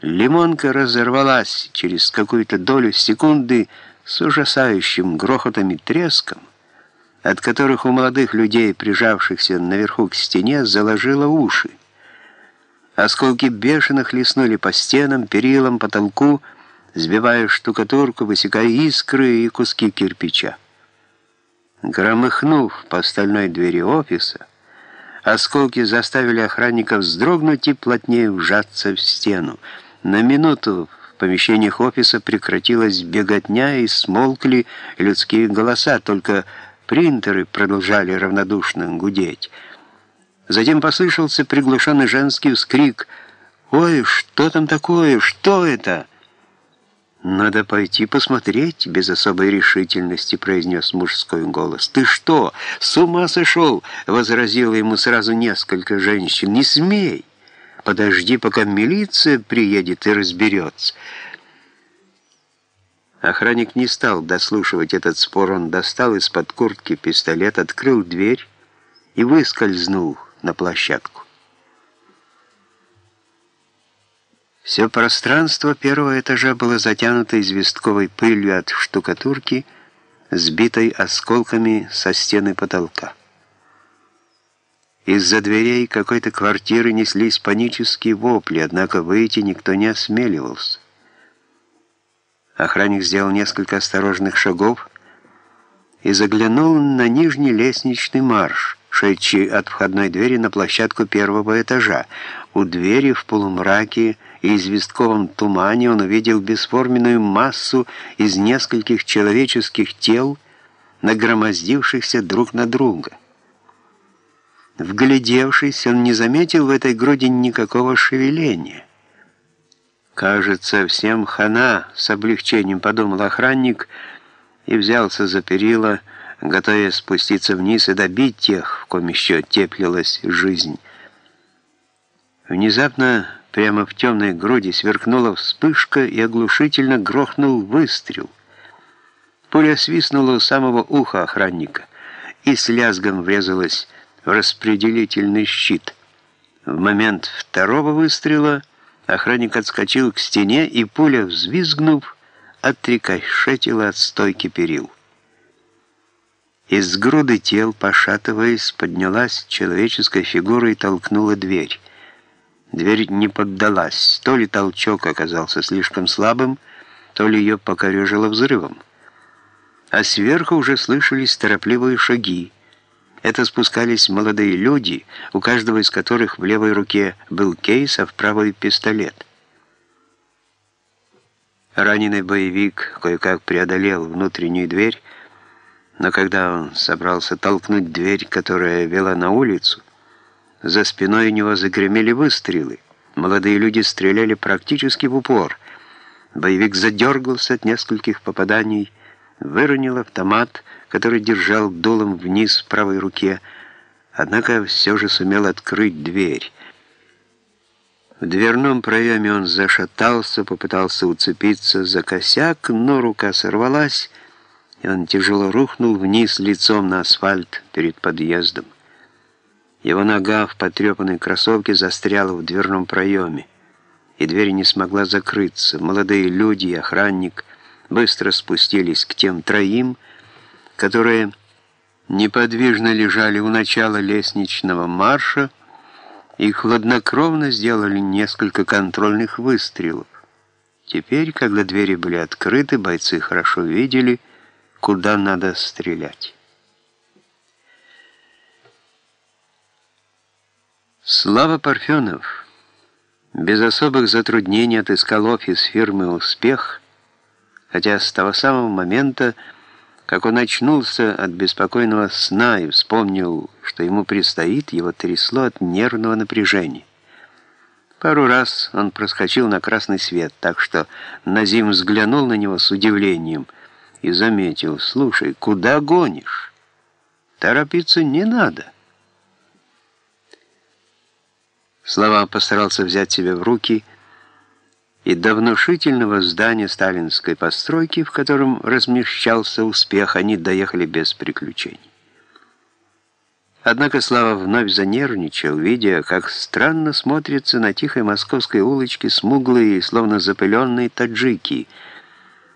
Лимонка разорвалась через какую-то долю секунды с ужасающим грохотом и треском, от которых у молодых людей, прижавшихся наверху к стене, заложило уши. Осколки бешено хлестнули по стенам, перилам, потолку, сбивая штукатурку, высекая искры и куски кирпича. Громыхнув по стальной двери офиса, осколки заставили охранников вздрогнуть и плотнее вжаться в стену. На минуту в помещениях офиса прекратилась беготня и смолкли людские голоса, только принтеры продолжали равнодушно гудеть. Затем послышался приглушенный женский вскрик «Ой, что там такое? Что это?» «Надо пойти посмотреть», — без особой решительности произнес мужской голос. «Ты что, с ума сошел?» — возразило ему сразу несколько женщин. «Не смей! Подожди, пока милиция приедет и разберется». Охранник не стал дослушивать этот спор. Он достал из-под куртки пистолет, открыл дверь и выскользнул на площадку. Все пространство первого этажа было затянуто известковой пылью от штукатурки, сбитой осколками со стены потолка. Из-за дверей какой-то квартиры неслись панические вопли, однако выйти никто не осмеливался. Охранник сделал несколько осторожных шагов и заглянул на нижний лестничный марш, шедший от входной двери на площадку первого этажа. У двери в полумраке и известковом тумане он увидел бесформенную массу из нескольких человеческих тел, нагромоздившихся друг на друга. Вглядевшись, он не заметил в этой груди никакого шевеления. «Кажется, всем хана», — с облегчением подумал охранник и взялся за перила, готовясь спуститься вниз и добить тех, в ком еще теплилась жизнь. Внезапно Прямо в темной груди сверкнула вспышка и оглушительно грохнул выстрел. Пуля свистнула у самого уха охранника и с лязгом врезалась распределительный щит. В момент второго выстрела охранник отскочил к стене, и пуля, взвизгнув, отрикошетила от стойки перил. Из груды тел, пошатываясь, поднялась человеческая фигура и толкнула дверь. Дверь не поддалась. То ли толчок оказался слишком слабым, то ли ее покорежило взрывом. А сверху уже слышались торопливые шаги. Это спускались молодые люди, у каждого из которых в левой руке был кейс, а в правой пистолет. Раненый боевик кое-как преодолел внутреннюю дверь, но когда он собрался толкнуть дверь, которая вела на улицу, за спиной у него загремели выстрелы. Молодые люди стреляли практически в упор. Боевик задергался от нескольких попаданий, выронил автомат, который держал дулом вниз в правой руке, однако все же сумел открыть дверь. В дверном проеме он зашатался, попытался уцепиться за косяк, но рука сорвалась, и он тяжело рухнул вниз лицом на асфальт перед подъездом. Его нога в потрепанной кроссовке застряла в дверном проеме, и дверь не смогла закрыться. Молодые люди и охранник быстро спустились к тем троим, которые неподвижно лежали у начала лестничного марша и хладнокровно сделали несколько контрольных выстрелов. Теперь, когда двери были открыты, бойцы хорошо видели, куда надо стрелять. Слава Парфенов без особых затруднений отыскал офис фирмы «Успех», хотя с того самого момента, как он очнулся от беспокойного сна и вспомнил, что ему предстоит, его трясло от нервного напряжения. Пару раз он проскочил на красный свет, так что Назим взглянул на него с удивлением и заметил, «Слушай, куда гонишь? Торопиться не надо». Слова постарался взять себя в руки, и до внушительного здания сталинской постройки, в котором размещался успех, они доехали без приключений. Однако Слава вновь занервничал, видя, как странно смотрятся на тихой московской улочке смуглые, словно запыленные таджики —